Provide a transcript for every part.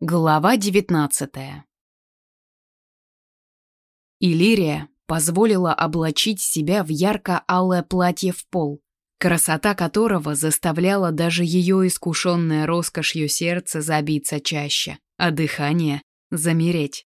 Глава девятнадцатая. Иллирия позволила облачить себя в ярко-алое платье в пол, красота которого заставляла даже ее искушенное роскошью сердце забиться чаще, а дыхание — замереть.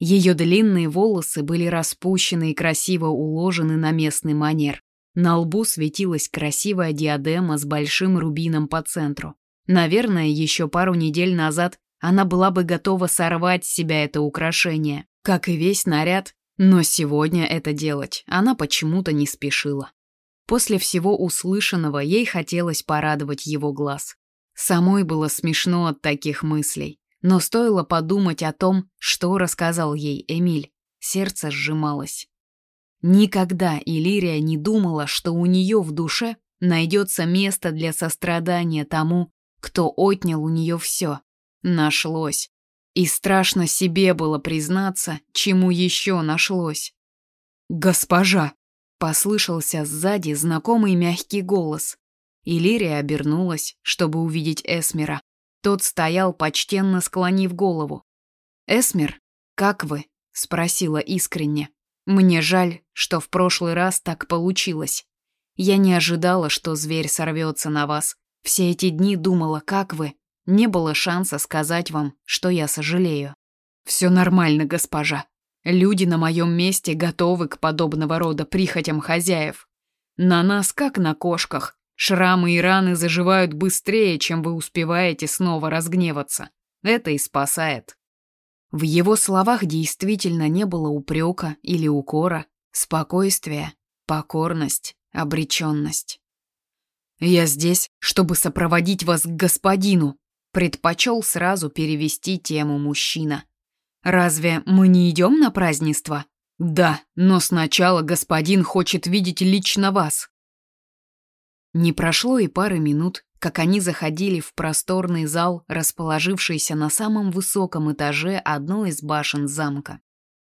Ее длинные волосы были распущены и красиво уложены на местный манер. На лбу светилась красивая диадема с большим рубином по центру. Наверное, еще пару недель назад она была бы готова сорвать с себя это украшение, как и весь наряд, но сегодня это делать она почему-то не спешила. После всего услышанного ей хотелось порадовать его глаз. Самой было смешно от таких мыслей, но стоило подумать о том, что рассказал ей Эмиль, сердце сжималось. Никогда Илирия не думала, что у нее в душе найдется место для сострадания тому, кто отнял у нее все. Нашлось. И страшно себе было признаться, чему еще нашлось. «Госпожа!» — послышался сзади знакомый мягкий голос. Илирия обернулась, чтобы увидеть Эсмера. Тот стоял, почтенно склонив голову. «Эсмер, как вы?» — спросила искренне. «Мне жаль, что в прошлый раз так получилось. Я не ожидала, что зверь сорвется на вас. Все эти дни думала, как вы, не было шанса сказать вам, что я сожалею. Все нормально, госпожа. Люди на моем месте готовы к подобного рода прихотям хозяев. На нас, как на кошках, шрамы и раны заживают быстрее, чем вы успеваете снова разгневаться. Это и спасает. В его словах действительно не было упрека или укора, спокойствие, покорность, обреченность. «Я здесь, чтобы сопроводить вас к господину», Предпочел сразу перевести тему мужчина. «Разве мы не идем на празднество?» «Да, но сначала господин хочет видеть лично вас». Не прошло и пары минут, как они заходили в просторный зал, расположившийся на самом высоком этаже одной из башен замка.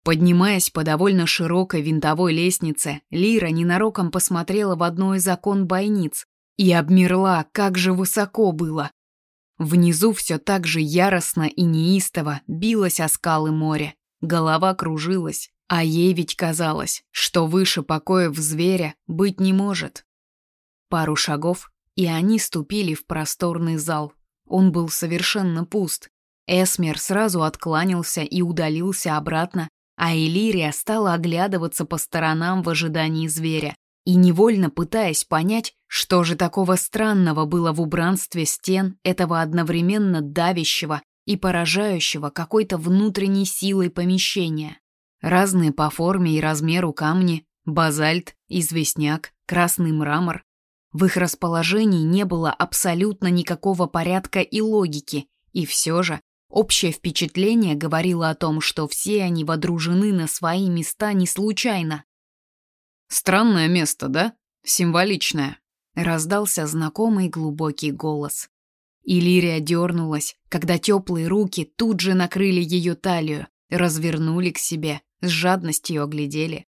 Поднимаясь по довольно широкой винтовой лестнице, Лира ненароком посмотрела в одно из окон бойниц и обмерла, как же высоко было. Внизу все так же яростно и неистово билось о скалы море. Голова кружилась, а ей ведь казалось, что выше покоев зверя быть не может. Пару шагов, и они ступили в просторный зал. Он был совершенно пуст. Эсмер сразу откланялся и удалился обратно, а Элирия стала оглядываться по сторонам в ожидании зверя и невольно пытаясь понять, что же такого странного было в убранстве стен этого одновременно давящего и поражающего какой-то внутренней силой помещения. Разные по форме и размеру камни, базальт, известняк, красный мрамор. В их расположении не было абсолютно никакого порядка и логики, и все же общее впечатление говорило о том, что все они водружены на свои места не случайно. Странное место, да? Символичное. Раздался знакомый глубокий голос. Иллирия дернулась, когда теплые руки тут же накрыли ее талию, развернули к себе, с жадностью оглядели.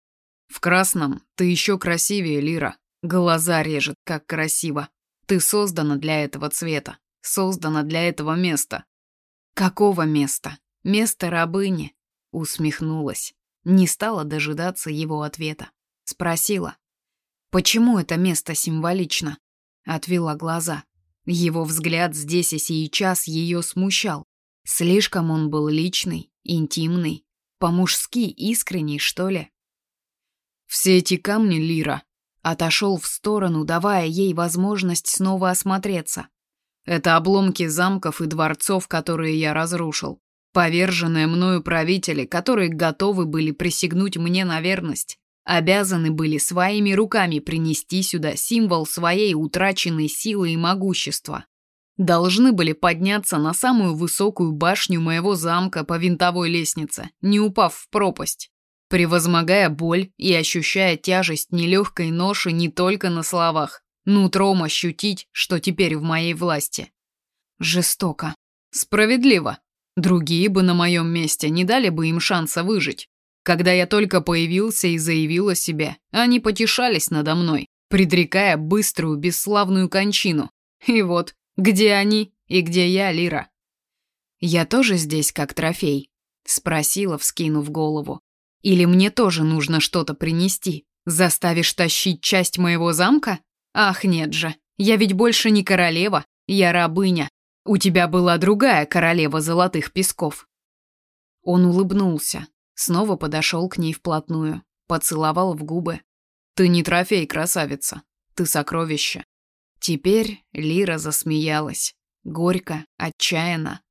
«В красном ты еще красивее, Лира. Глаза режет, как красиво. Ты создана для этого цвета, создана для этого места». «Какого места? Место рабыни?» Усмехнулась. Не стала дожидаться его ответа. Спросила. «Почему это место символично?» Отвела глаза. Его взгляд здесь и сейчас ее смущал. Слишком он был личный, интимный, по-мужски искренний, что ли. «Все эти камни, Лира», отошел в сторону, давая ей возможность снова осмотреться. «Это обломки замков и дворцов, которые я разрушил. Поверженные мною правители, которые готовы были присягнуть мне на верность обязаны были своими руками принести сюда символ своей утраченной силы и могущества. Должны были подняться на самую высокую башню моего замка по винтовой лестнице, не упав в пропасть, превозмогая боль и ощущая тяжесть нелегкой ноши не только на словах, нутром ощутить, что теперь в моей власти. Жестоко. Справедливо. Другие бы на моем месте не дали бы им шанса выжить. Когда я только появился и заявил о себе, они потешались надо мной, предрекая быструю, бесславную кончину. И вот, где они и где я, Лира? я тоже здесь как трофей?» — спросила, вскинув голову. «Или мне тоже нужно что-то принести? Заставишь тащить часть моего замка? Ах, нет же, я ведь больше не королева, я рабыня. У тебя была другая королева золотых песков». Он улыбнулся, снова подошел к ней вплотную, поцеловал в губы. «Ты не трофей, красавица, ты сокровище». Теперь Лира засмеялась, горько, отчаянно.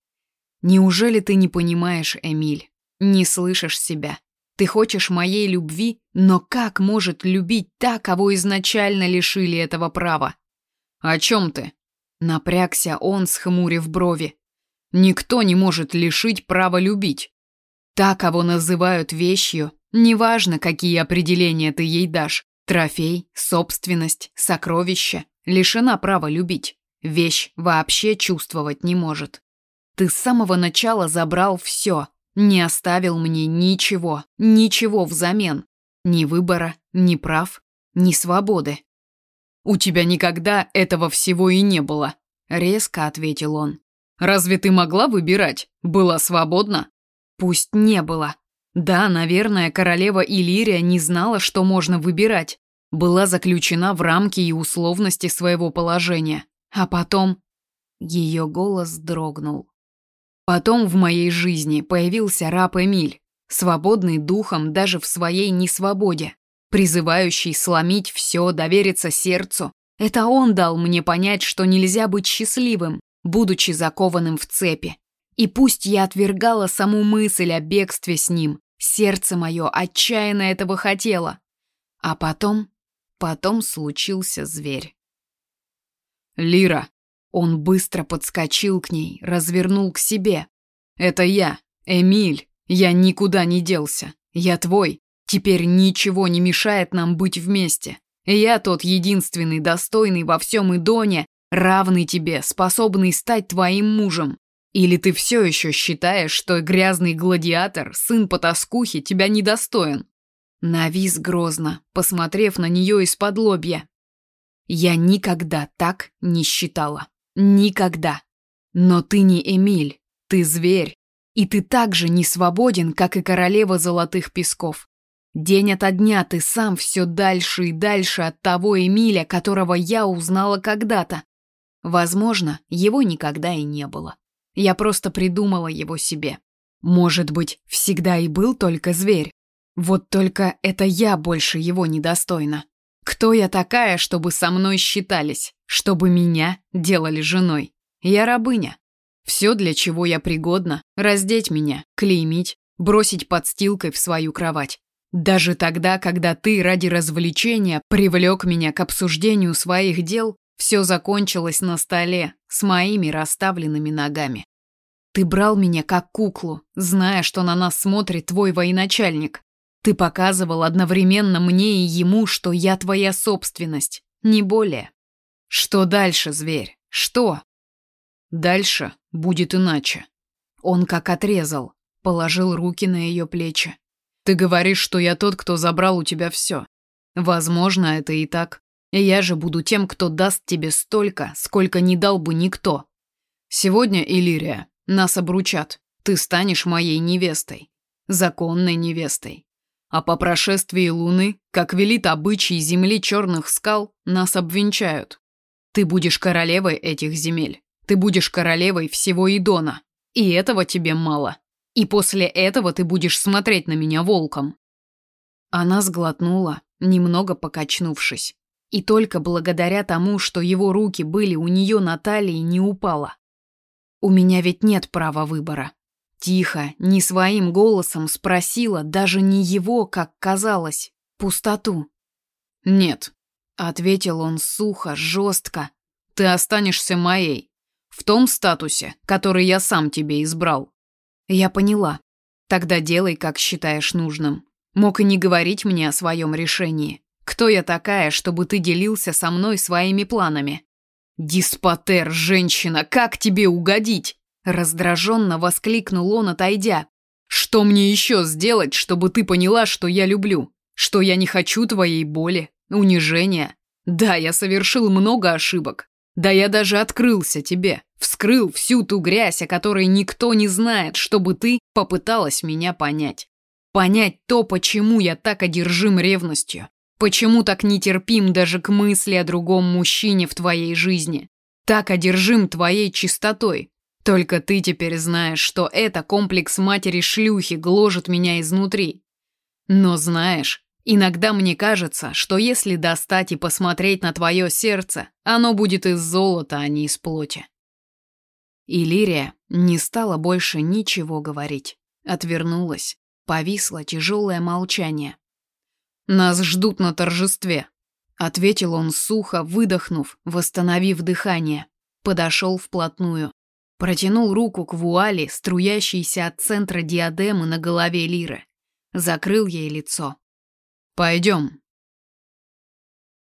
«Неужели ты не понимаешь, Эмиль? Не слышишь себя? Ты хочешь моей любви, но как может любить та, кого изначально лишили этого права?» «О чем ты?» Напрягся он, схмурив брови. «Никто не может лишить права любить. Та, кого называют вещью, неважно, какие определения ты ей дашь, трофей, собственность, сокровище, лишена права любить. Вещь вообще чувствовать не может. Ты с самого начала забрал все, не оставил мне ничего, ничего взамен. Ни выбора, ни прав, ни свободы. «У тебя никогда этого всего и не было», — резко ответил он. «Разве ты могла выбирать? Была свободна?» Пусть не было. Да, наверное, королева Иллирия не знала, что можно выбирать. Была заключена в рамки и условности своего положения. А потом... Ее голос дрогнул. Потом в моей жизни появился раб Эмиль, свободный духом даже в своей несвободе, призывающий сломить все, довериться сердцу. Это он дал мне понять, что нельзя быть счастливым, будучи закованным в цепи. И пусть я отвергала саму мысль о бегстве с ним, сердце мое отчаянно этого хотело. А потом, потом случился зверь. «Лира!» Он быстро подскочил к ней, развернул к себе. «Это я, Эмиль. Я никуда не делся. Я твой. Теперь ничего не мешает нам быть вместе. Я тот единственный достойный во всем Идоне, равный тебе, способный стать твоим мужем. Или ты все еще считаешь, что грязный гладиатор, сын потаскухи, тебя недостоин?» Навис грозно, посмотрев на нее из-под лобья. «Я никогда так не считала. Никогда. Но ты не Эмиль, ты зверь. И ты так же не свободен, как и королева золотых песков. День ото дня ты сам все дальше и дальше от того Эмиля, которого я узнала когда-то. Возможно, его никогда и не было. Я просто придумала его себе. Может быть, всегда и был только зверь. Вот только это я больше его недостойна. Кто я такая, чтобы со мной считались, чтобы меня делали женой? Я рабыня. Все, для чего я пригодна, раздеть меня, клеймить, бросить подстилкой в свою кровать. Даже тогда, когда ты ради развлечения привлек меня к обсуждению своих дел, все закончилось на столе с моими расставленными ногами. Ты брал меня как куклу, зная, что на нас смотрит твой военачальник. Ты показывал одновременно мне и ему, что я твоя собственность, не более. Что дальше, зверь? Что? Дальше будет иначе. Он как отрезал, положил руки на ее плечи. Ты говоришь, что я тот, кто забрал у тебя все. Возможно, это и так. Я же буду тем, кто даст тебе столько, сколько не дал бы никто. Сегодня, Иллирия, нас обручат. Ты станешь моей невестой. Законной невестой. А по прошествии луны, как велит обычай земли черных скал, нас обвенчают. Ты будешь королевой этих земель. Ты будешь королевой всего Идона. И этого тебе мало. И после этого ты будешь смотреть на меня волком. Она сглотнула, немного покачнувшись и только благодаря тому, что его руки были у нее на талии, не упала. «У меня ведь нет права выбора». Тихо, не своим голосом спросила, даже не его, как казалось, пустоту. «Нет», — ответил он сухо, жестко. «Ты останешься моей, в том статусе, который я сам тебе избрал». «Я поняла. Тогда делай, как считаешь нужным. Мог и не говорить мне о своем решении. Кто я такая, чтобы ты делился со мной своими планами? Диспотер, женщина, как тебе угодить? Раздраженно воскликнул он, отойдя. Что мне еще сделать, чтобы ты поняла, что я люблю? Что я не хочу твоей боли, унижения? Да, я совершил много ошибок. Да я даже открылся тебе, вскрыл всю ту грязь, о которой никто не знает, чтобы ты попыталась меня понять. Понять то, почему я так одержим ревностью, почему так нетерпим даже к мысли о другом мужчине в твоей жизни, так одержим твоей чистотой. Только ты теперь знаешь, что это комплекс матери-шлюхи гложет меня изнутри. Но знаешь, иногда мне кажется, что если достать и посмотреть на твое сердце, оно будет из золота, а не из плоти. Илирия не стала больше ничего говорить. Отвернулась, Повисло тяжелое молчание. «Нас ждут на торжестве», — ответил он сухо, выдохнув, восстановив дыхание. Подошел вплотную. Протянул руку к вуали, струящейся от центра диадемы на голове Лиры. Закрыл ей лицо. «Пойдем,